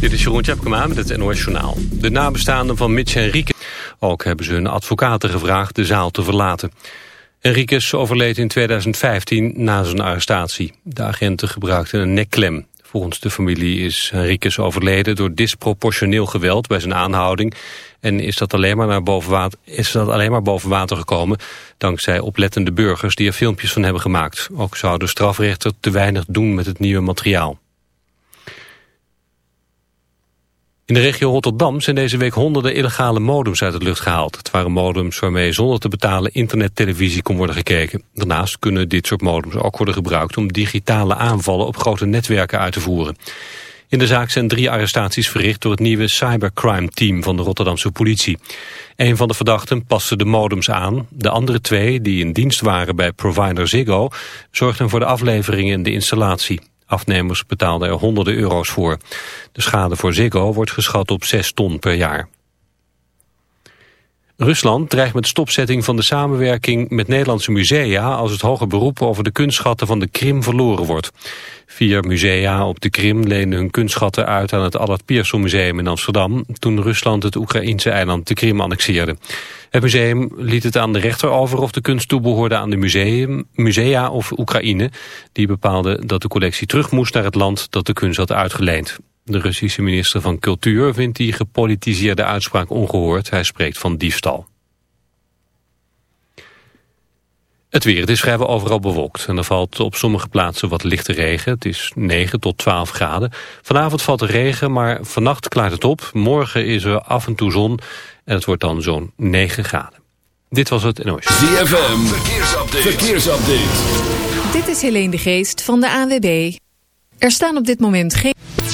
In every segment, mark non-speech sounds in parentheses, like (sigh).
Dit is Jeroen Tjepkema met het NOS Journaal. De nabestaanden van Mitch Henrique... Ook hebben ze hun advocaten gevraagd de zaal te verlaten. Henriquez overleed in 2015 na zijn arrestatie. De agenten gebruikten een nekklem. Volgens de familie is Henriquez overleden door disproportioneel geweld bij zijn aanhouding... en is dat alleen maar, naar boven is dat alleen maar boven water gekomen... dankzij oplettende burgers die er filmpjes van hebben gemaakt. Ook zou de strafrechter te weinig doen met het nieuwe materiaal. In de regio Rotterdam zijn deze week honderden illegale modems uit de lucht gehaald. Het waren modems waarmee zonder te betalen internettelevisie kon worden gekeken. Daarnaast kunnen dit soort modems ook worden gebruikt om digitale aanvallen op grote netwerken uit te voeren. In de zaak zijn drie arrestaties verricht door het nieuwe cybercrime-team van de Rotterdamse politie. Een van de verdachten paste de modems aan. De andere twee, die in dienst waren bij provider Ziggo, zorgden voor de aflevering en de installatie. Afnemers betaalden er honderden euro's voor. De schade voor Ziggo wordt geschat op 6 ton per jaar. Rusland dreigt met stopzetting van de samenwerking met Nederlandse musea als het hoger beroep over de kunstschatten van de Krim verloren wordt. Vier musea op de Krim lenen hun kunstschatten uit aan het Allard Pierson Museum in Amsterdam toen Rusland het Oekraïnse eiland de Krim annexeerde. Het museum liet het aan de rechter over of de kunst toebehoorde aan de museum, musea of Oekraïne. Die bepaalde dat de collectie terug moest naar het land dat de kunst had uitgeleend. De Russische minister van Cultuur vindt die gepolitiseerde uitspraak ongehoord. Hij spreekt van diefstal. Het weer. Het is vrijwel overal bewolkt. En er valt op sommige plaatsen wat lichte regen. Het is 9 tot 12 graden. Vanavond valt er regen, maar vannacht klaart het op. Morgen is er af en toe zon. En het wordt dan zo'n 9 graden. Dit was het NOS. ZFM. Verkeersupdate. Verkeersupdate. Dit is Helene de Geest van de ANWB. Er staan op dit moment geen...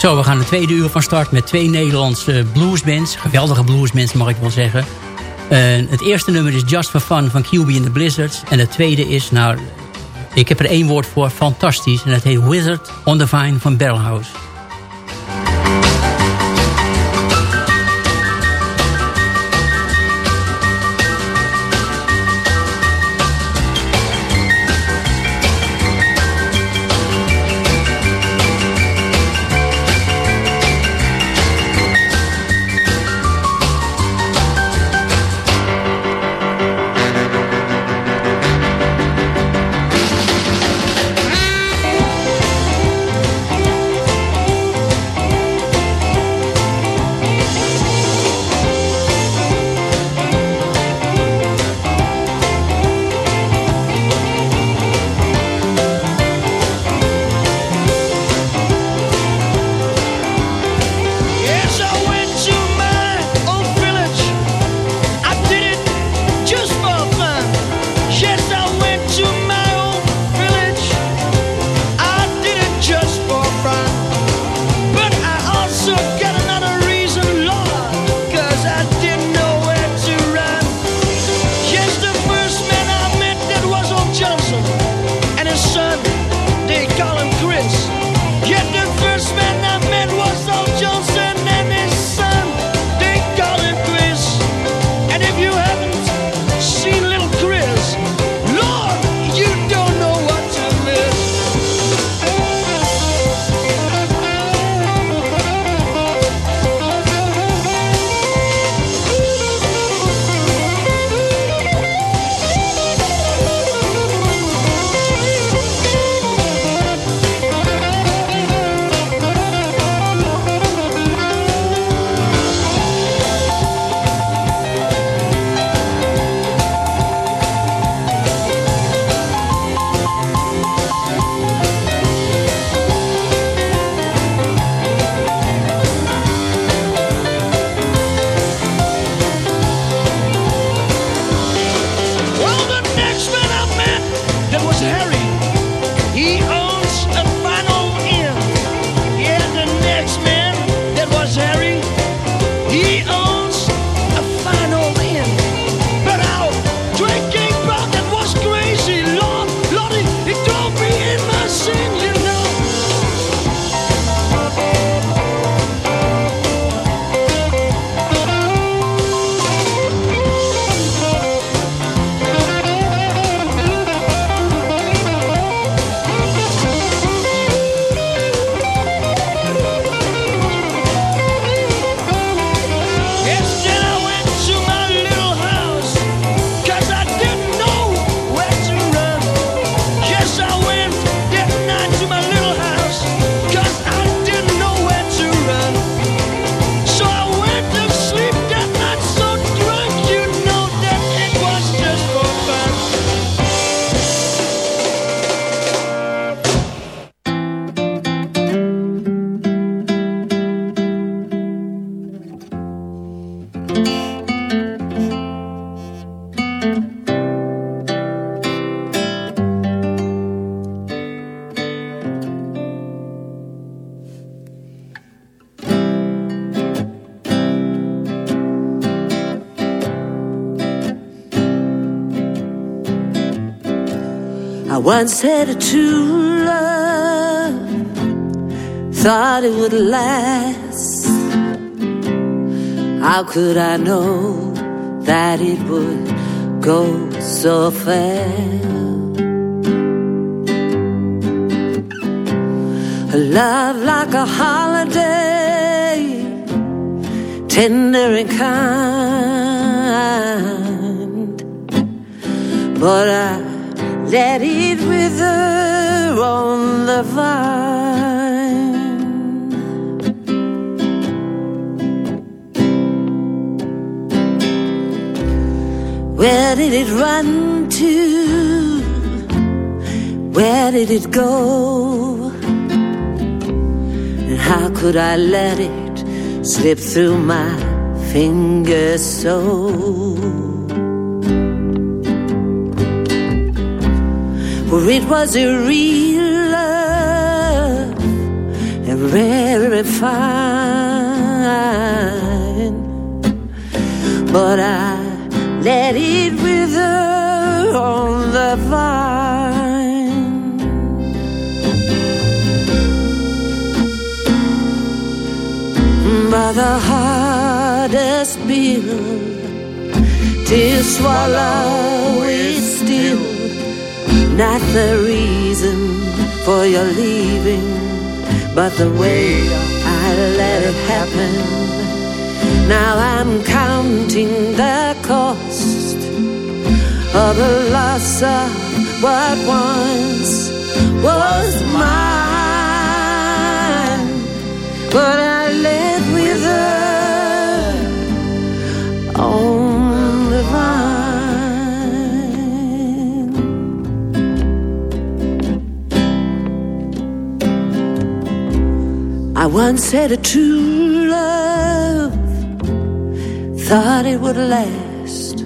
Zo, we gaan de tweede uur van start met twee Nederlandse bluesbands. Geweldige bluesbands mag ik wel zeggen. Uh, het eerste nummer is Just for Fun van QB and the Blizzards. En het tweede is, nou, ik heb er één woord voor, fantastisch. En dat heet Wizard on the Vine van Barrelhouse. Once had a true love, thought it would last. How could I know that it would go so fast? A love like a holiday, tender and kind. But I let it wither on the vine. Where did it run to? Where did it go? And how could I let it slip through my fingers so? For it was a real love, and fine. But I let it wither on the vine. By the hardest bill to swallow is not the reason for your leaving, but the way I let it happen. Now I'm counting the cost of the loss of what once was mine. But I live with her. Oh. I once had a true love, thought it would last.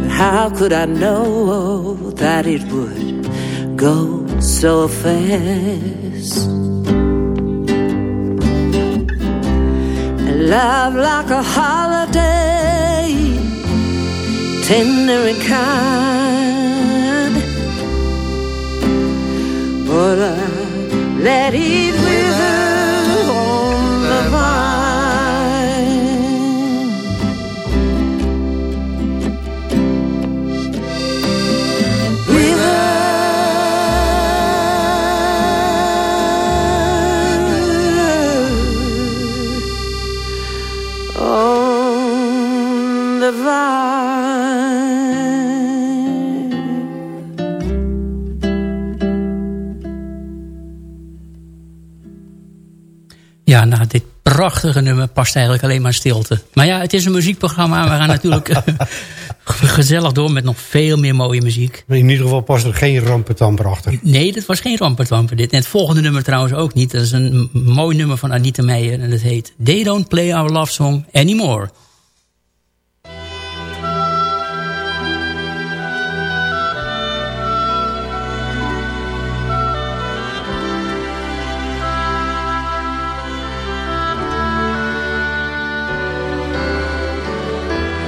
But how could I know that it would go so fast? A love like a holiday, tender and kind. But I let it wither Nou, dit prachtige nummer past eigenlijk alleen maar stilte. Maar ja, het is een muziekprogramma. We gaan natuurlijk (laughs) gezellig door met nog veel meer mooie muziek. In ieder geval past er geen rampetamper achter. Nee, dat was geen rampetamper dit. En het volgende nummer trouwens ook niet. Dat is een mooi nummer van Anita Meijer. En dat heet They Don't Play Our Love Song Anymore.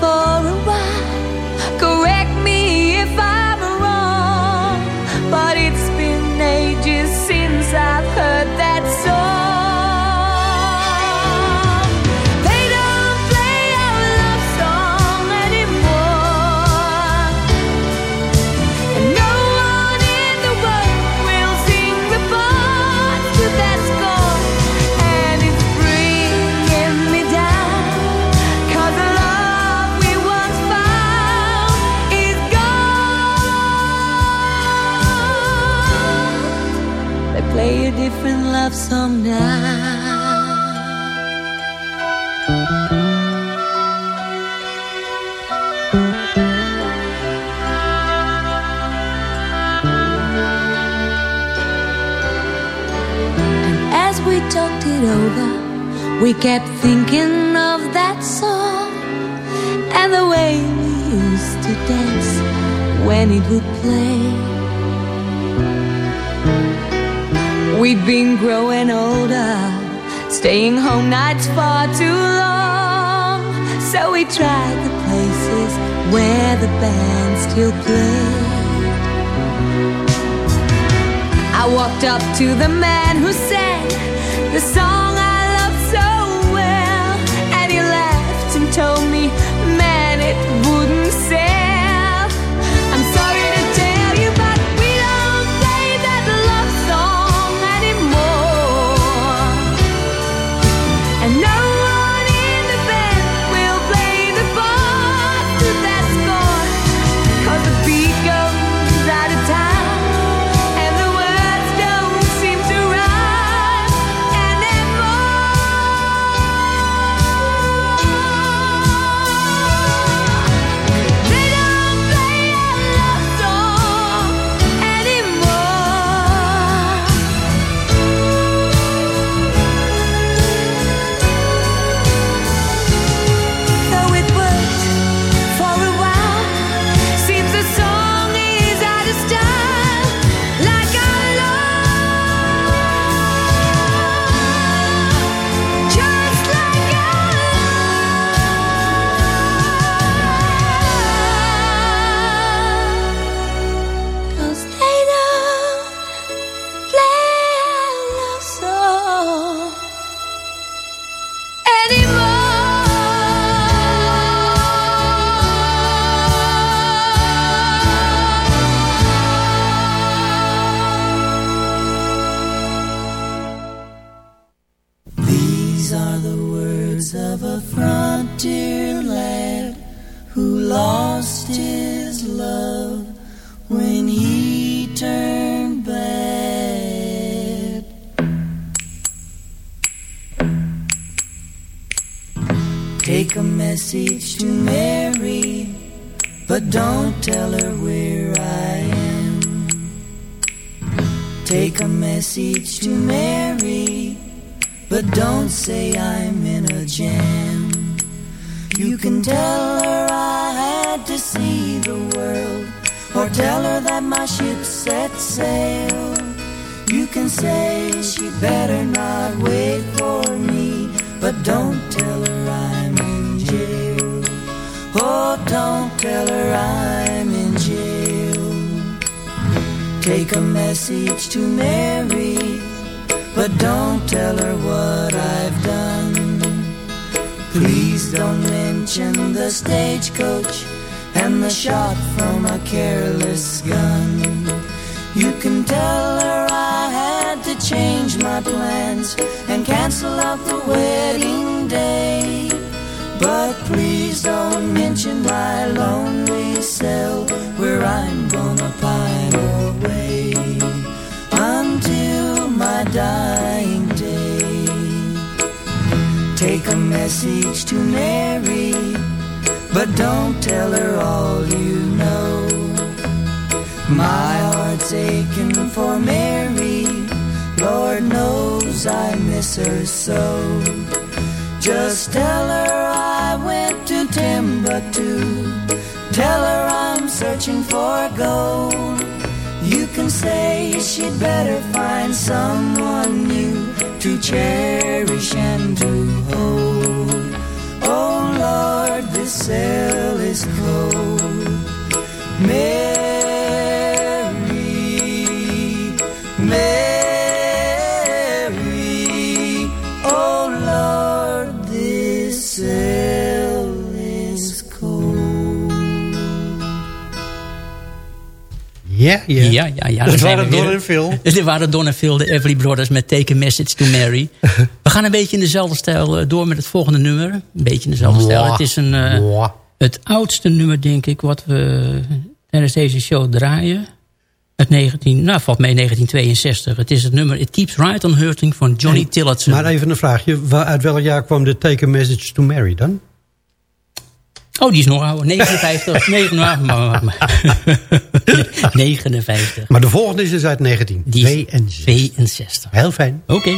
for a while. Correct me love song now. we talked it over, we kept thinking of that song and the way we used to dance when it would play. We'd been growing older, staying home nights far too long. So we tried the places where the band still played. I walked up to the man who sang the song I loved so well, and he laughed and told me, of a frontier lad who lost his love when he turned bad. Take a message to Mary, but don't tell her where I am. Take a message to Mary, but don't say I'm in a jam. You can tell her I had to see the world, or tell her that my ship set sail. You can say she better not wait for me, but don't tell her I'm in jail. Oh, don't tell her I'm in jail. Take a message to Mary, but don't tell her what I've done. Please don't mention the stagecoach and the shot from a careless gun. You can tell her I had to change my plans and cancel out the wedding day. But please don't mention my lonely cell where I'm gonna pine away until my dying Take a message to Mary, but don't tell her all you know. My heart's aching for Mary, Lord knows I miss her so. Just tell her I went to Timbuktu. Tell her I'm searching for gold. You can say she'd better find someone new to cherish and to hold. Oh Lord, this cell is cold. Mary, Ja, ja. Ja, ja, ja. Dat waren. Don en Phil. (laughs) Waren Don en Phil, de Everly Brothers met Take a Message to Mary. (laughs) We gaan een beetje in dezelfde stijl eh, door met het volgende nummer. Een beetje in dezelfde stijl. Het is een, eh, het oudste nummer, denk ik, wat we tijdens deze show draaien. Het 19, nou, valt mee 1962. Het is het nummer It Keeps Right on Hurting van Johnny Tillotson. Maar even een vraagje. Uit welk jaar kwam de Take a Message to Mary dan? Oh, die is nog ouder. 59. 9, (laughs) nou, maar- maar- 59. (laughs) Maar de volgende is dus uit Die is 1962. 62. Heel fijn. Oké.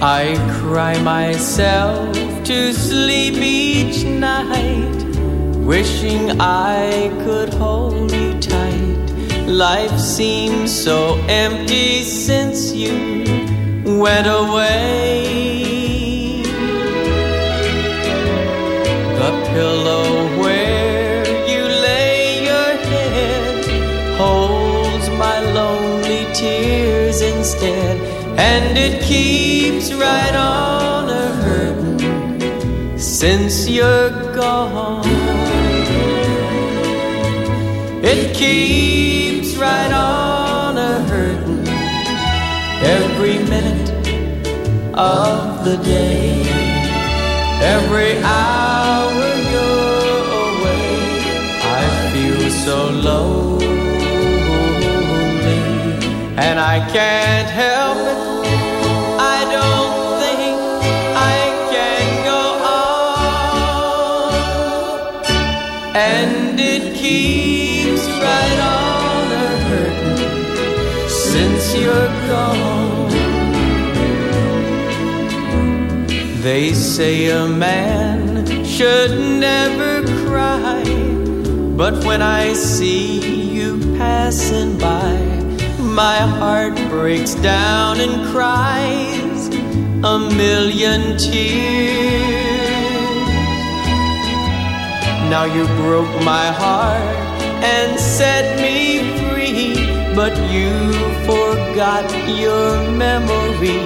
I cry myself to sleep each night, wishing I could hold you tight. Life seems so empty since you went away. The pillow where you lay your head holds my lonely tears instead, and it keeps right on a hurting since you're gone. It keeps right on a hurting every minute of the day, every hour you're away. I feel so lonely, and I can't help They say a man should never cry, but when I see you passing by, my heart breaks down and cries a million tears. Now you broke my heart and set me free, but you forgot your memory,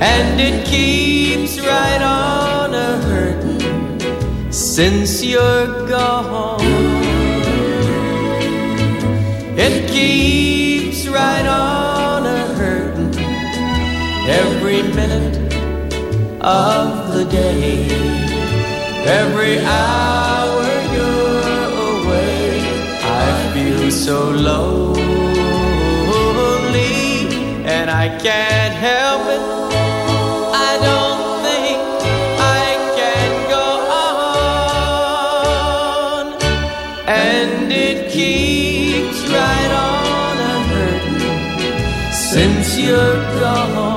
and it keeps right on a hurting since you're gone. It keeps right on a hurting every minute of the day, every hour you're away. I feel so lonely, I can't help it. I don't think I can go on, and it keeps right on hurting since you're gone.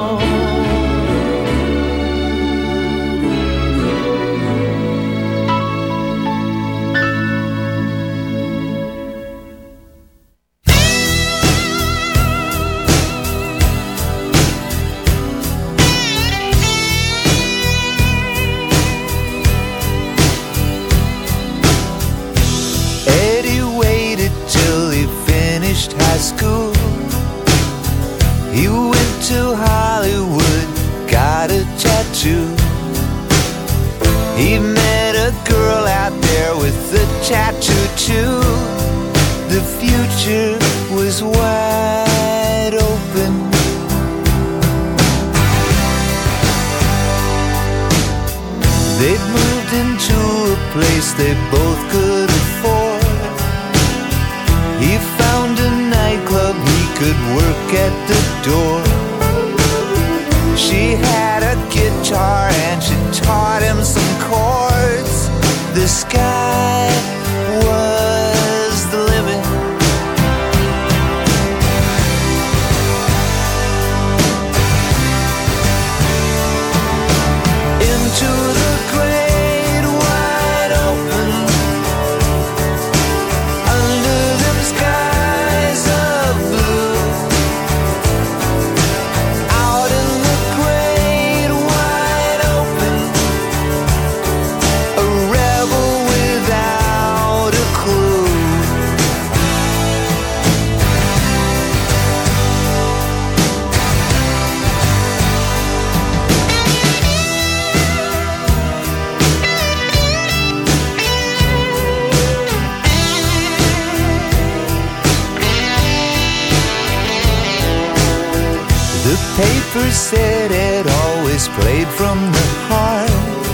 papers said it always played from the heart.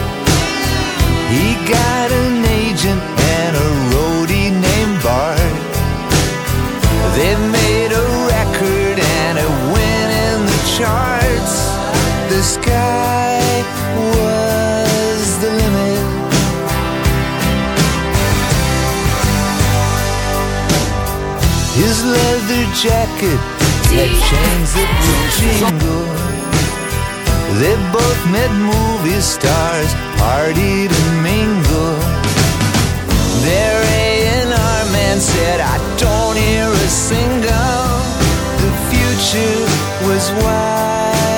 He got an agent and a roadie named Bart. They made a record and it went in the charts. The sky was the limit. His leather jacket had chains that would jingle. They both met movie stars, partied and mingled. Their A&R man said, I don't hear a single. The future was wide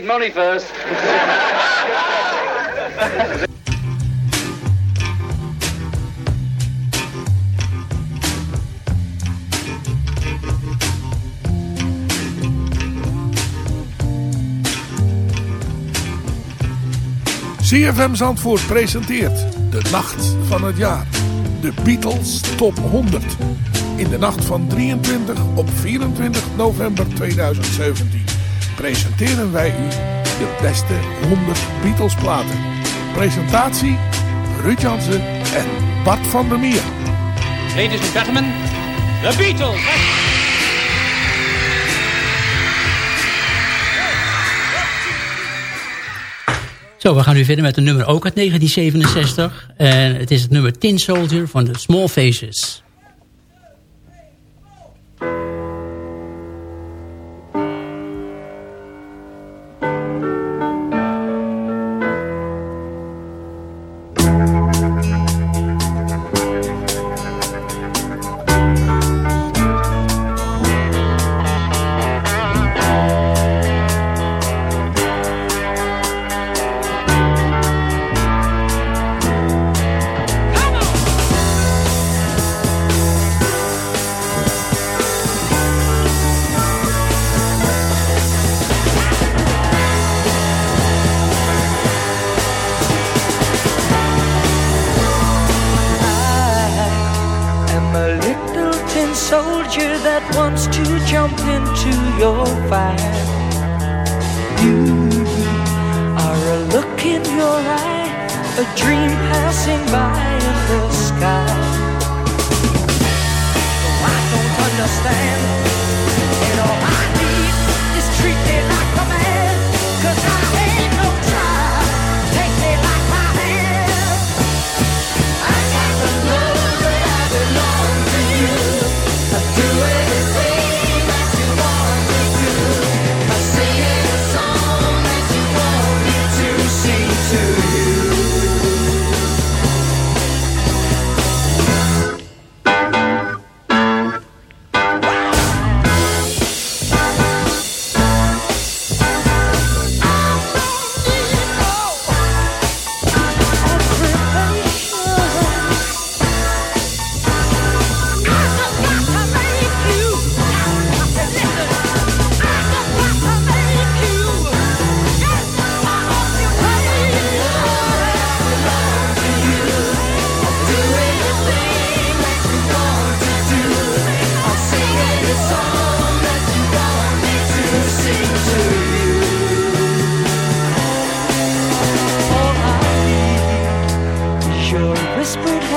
need money first. CFM Zandvoort presenteert De Nacht van het Jaar. De Beatles Top 100. In de nacht van 23 op 24 november 2017 presenteren wij u de beste 100 Beatles platen. Presentatie Ruud Jansen en Bart van der Meer. Ladies and gentlemen, the Beatles. Zo, we gaan nu verder met een nummer ook uit 1967. En het is het nummer Tin Soldier van de Small Faces.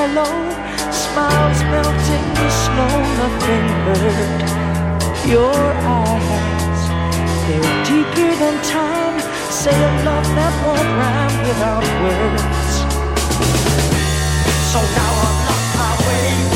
hello, smiles melting the snow, nothing hurt. Your eyes, they're deeper than time, Say a love that won't rhyme without words. So now I'm on my way.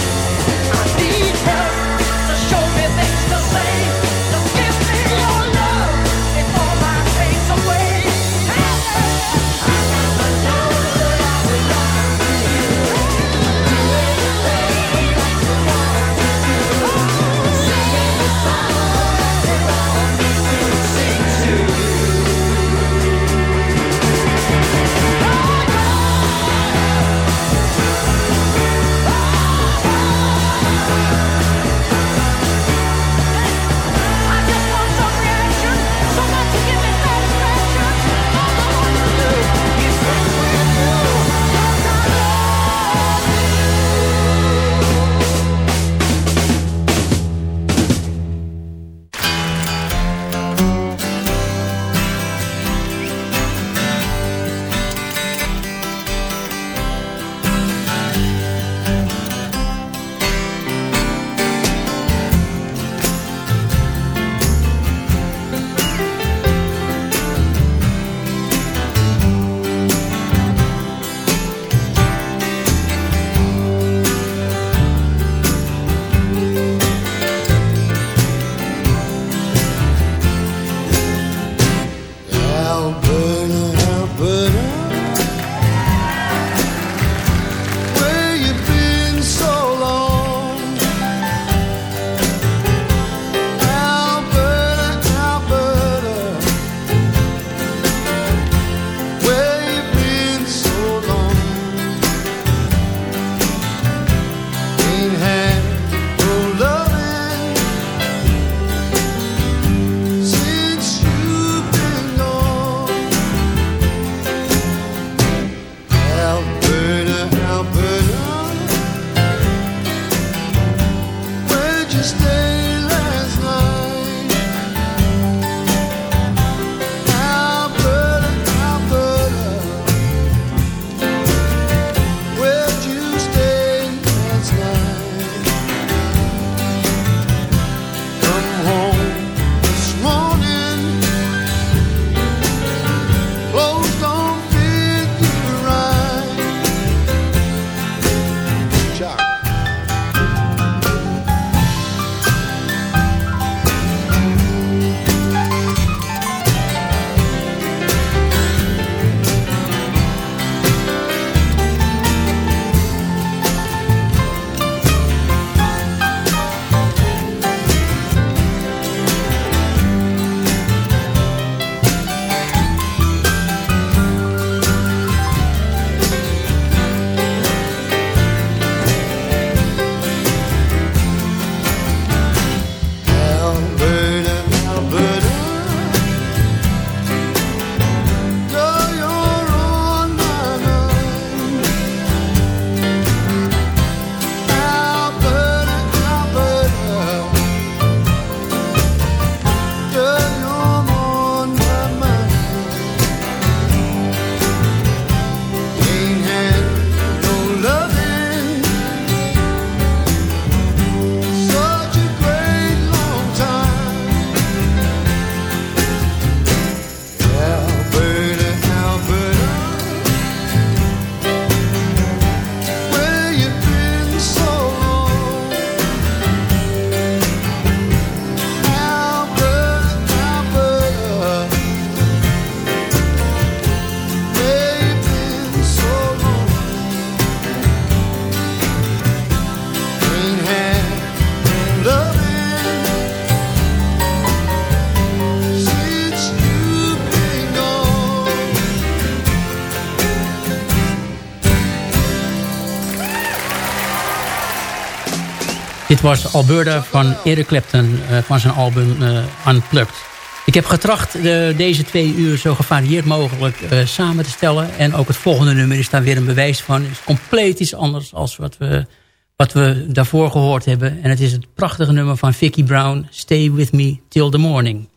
Was Alberta van Eric Clapton eh, van zijn album eh, Unplugged. Ik heb getracht eh, deze twee uur zo gevarieerd mogelijk samen te stellen. En ook het volgende nummer is daar weer een bewijs van. Het is compleet iets anders als wat we, wat we daarvoor gehoord hebben. En het is het prachtige nummer van Vicky Brown, Stay With Me Till The Morning.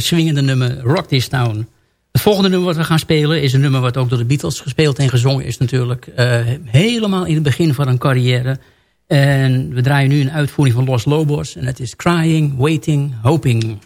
heerlijke nummer Rock This Town. Het volgende nummer wat we gaan spelen is een nummer wat ook door de Beatles gespeeld en gezongen is natuurlijk. Eh, helemaal in het begin van een carrière. En we draaien nu een uitvoering van Los Lobos. En dat is Crying, Waiting, Hoping.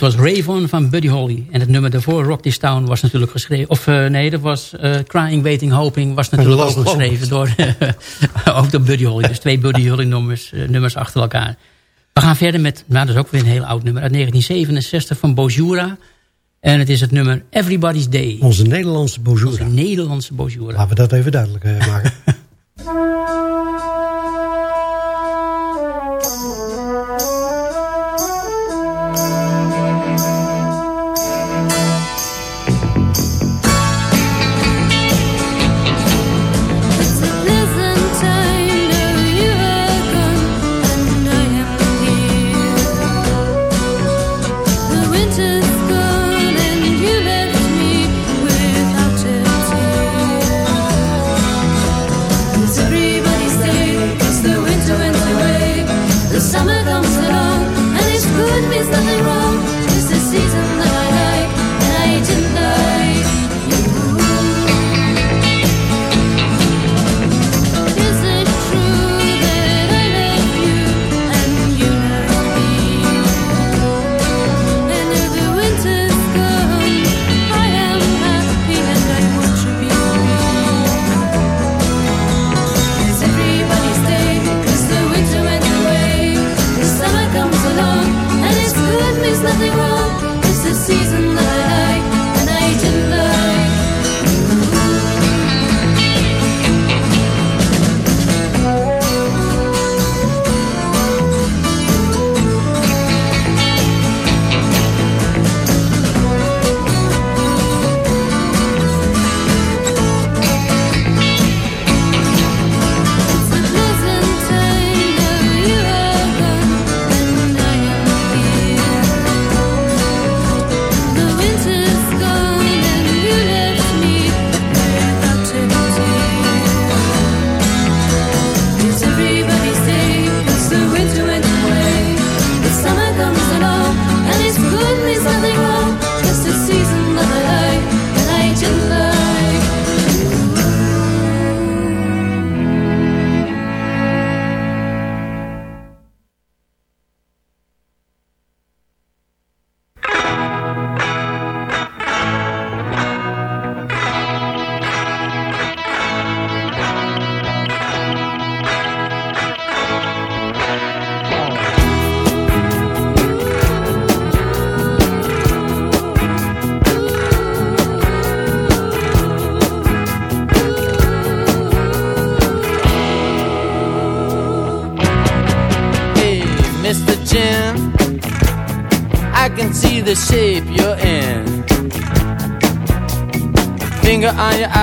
Het was Raven van Buddy Holly. En het nummer daarvoor, Rock This Town, was natuurlijk geschreven... of eh, nee, dat was eh, Crying, Waiting, Hoping... was natuurlijk geschreven door, (laughs) ook door Buddy Holly. Dus twee Buddy Holly nummers, eh, nummers achter elkaar. We gaan verder met, nou dat is ook weer een heel oud nummer... uit 1967 van Bojura... En het is het nummer Everybody's Day. Onze Nederlandse Bojura. Onze Nederlandse Bojura. Laten we dat even duidelijk maken. (laughs)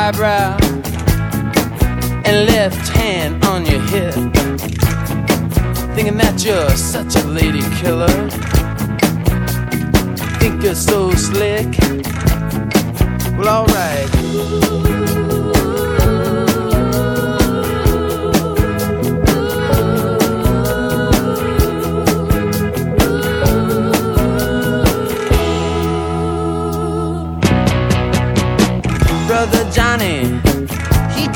eyebrow and left hand on your hip. Thinking that you're such a lady killer. Think you're so slick. Well, alright.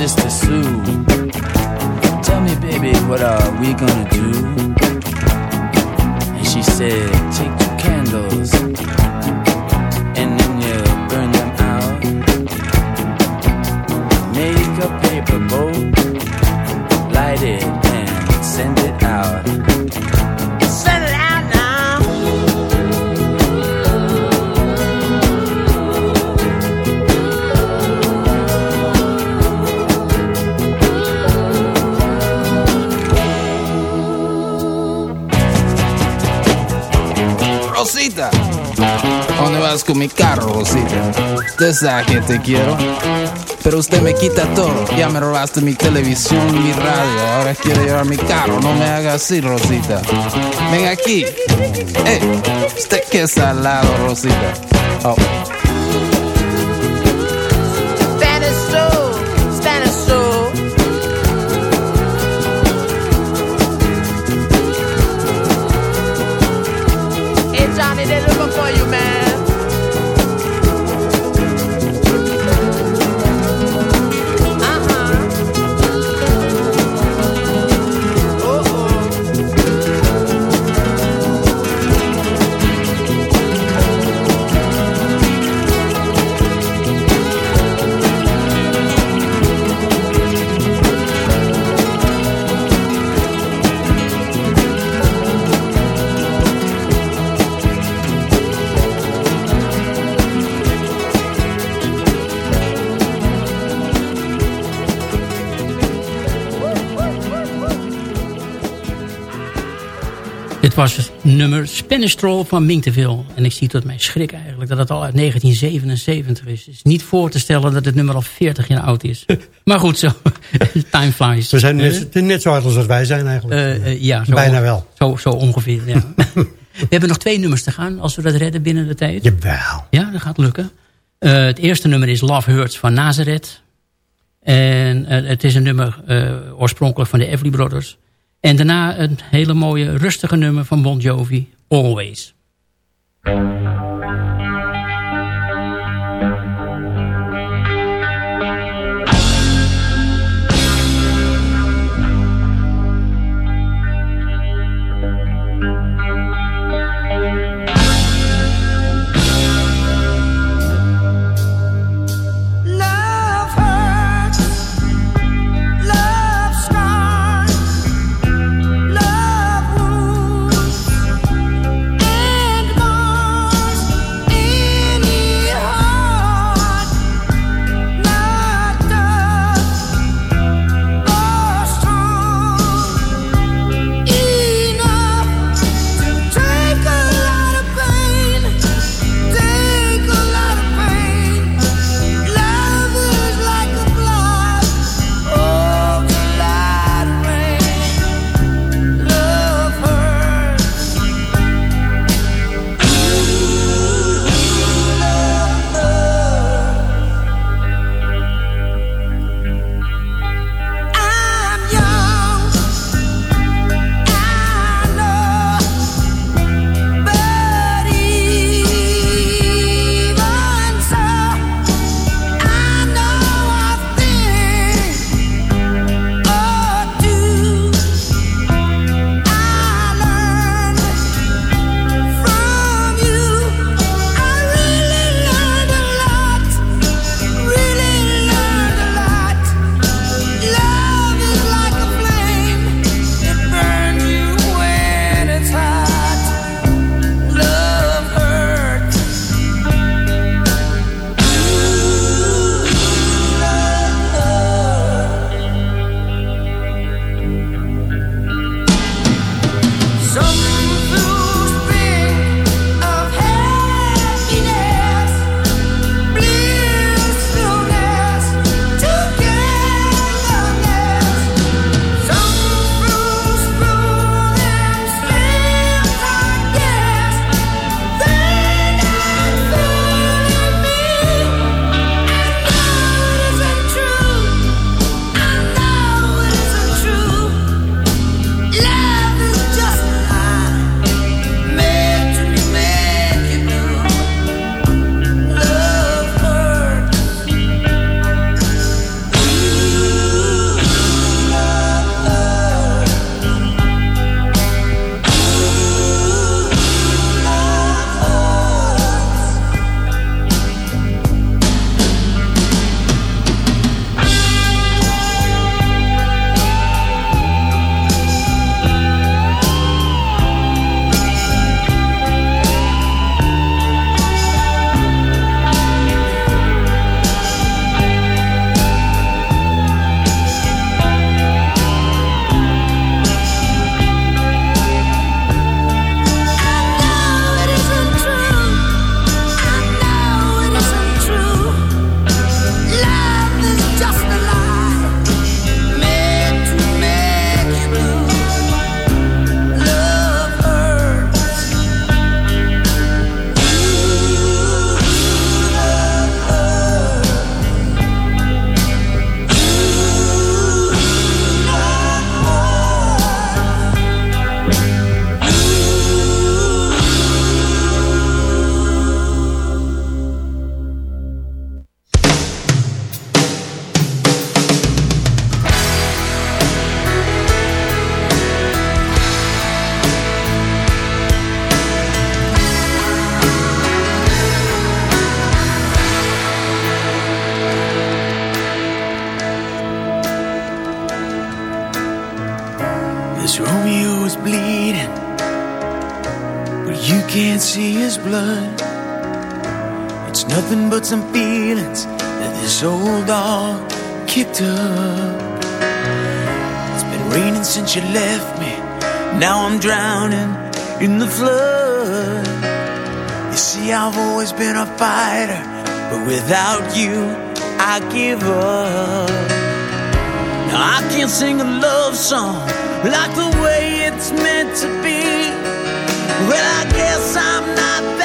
Sister Sue, tell me, baby, what are we gonna do? And she said, take two candles mi carro, Rosita? Usted sabe que te quiero, pero usted me quita todo. Ya me robaste mi televisión, mi radio, ahora quiere llevar mi carro. No me haga así, Rosita. Ven aquí. Eh, usted que es salado, Rosita. Oh. Dit was het nummer Spanish Troll van Veel, En ik zie tot mijn schrik eigenlijk dat het al uit 1977 is. Het is niet voor te stellen dat het nummer al 40 jaar oud is. (laughs) maar goed zo, (laughs) time flies. We zijn net, eh? zo hard als wij zijn eigenlijk. Eh, eh, ja, zo, Bijna wel. Zo, zo ongeveer, ja. (laughs) We hebben nog twee nummers te gaan als we dat redden binnen de tijd. Jawel. Ja, dat gaat lukken. Het eerste nummer is Love Hurts van Nazareth. En het is een nummer oorspronkelijk van de Everly Brothers... En daarna een hele mooie rustige nummer van Bon Jovi, Always. in the flood. You see, I've always been a fighter, but without you, I give up. Now, I can't sing a love song like the way it's meant to be. Well, I guess I'm not.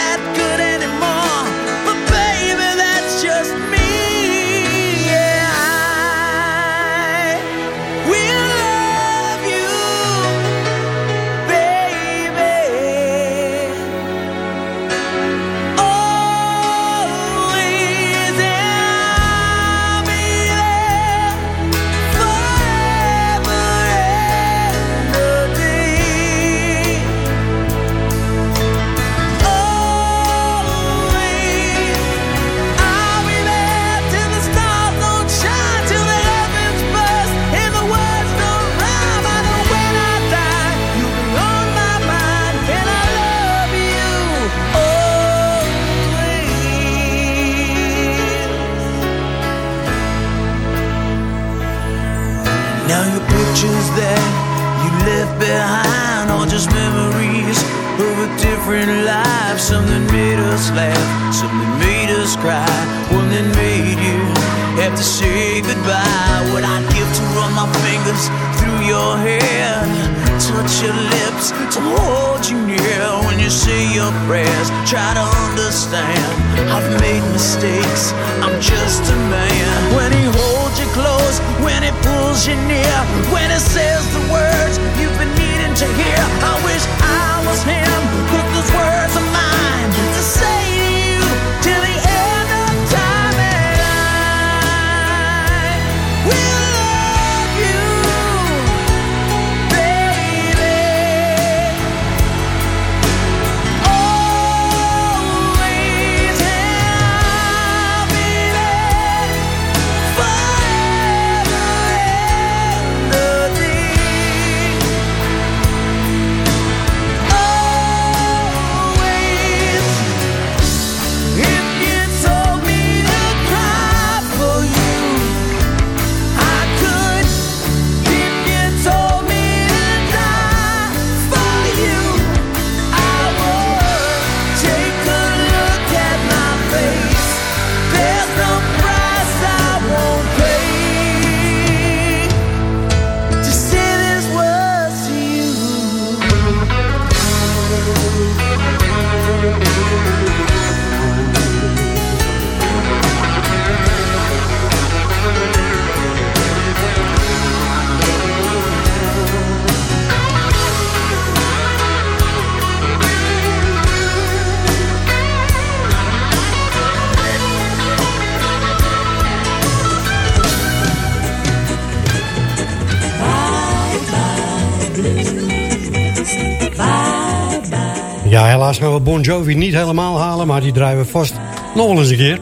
Gaan we Bon Jovi niet helemaal halen, maar die draaien we vast nog wel eens een keer.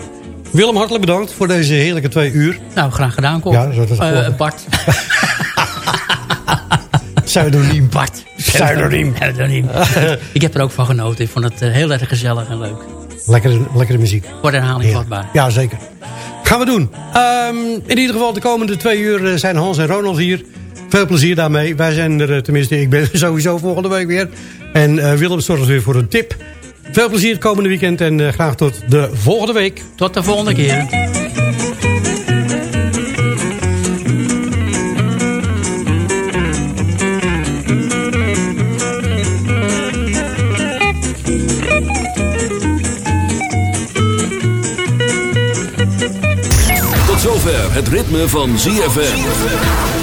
Willem, hartelijk bedankt voor deze heerlijke twee uur. Nou, graag gedaan, Cor. Ja, dat is gewoon- Bart. (laughs) Pseudoniem. Bart. Pseudoniem. Pseudoniem. (laughs) ik heb er ook van genoten. Ik vond het eh, heel erg gezellig en leuk. Lekkere, lekkere muziek. Voor de herhaling vatbaar. Ja, zeker. Gaan we doen. Ehm, in ieder geval, de komende twee uur eh, zijn Hans en Ronald hier. Veel plezier daarmee. Wij zijn er, eh, tenminste, ik ben (laughs) sowieso volgende week weer. En eh, Willem zorgt weer voor een tip. Veel plezier het komende weekend en eh, graag tot de volgende week. Tot de volgende keer. Tot zover het ritme van ZFM.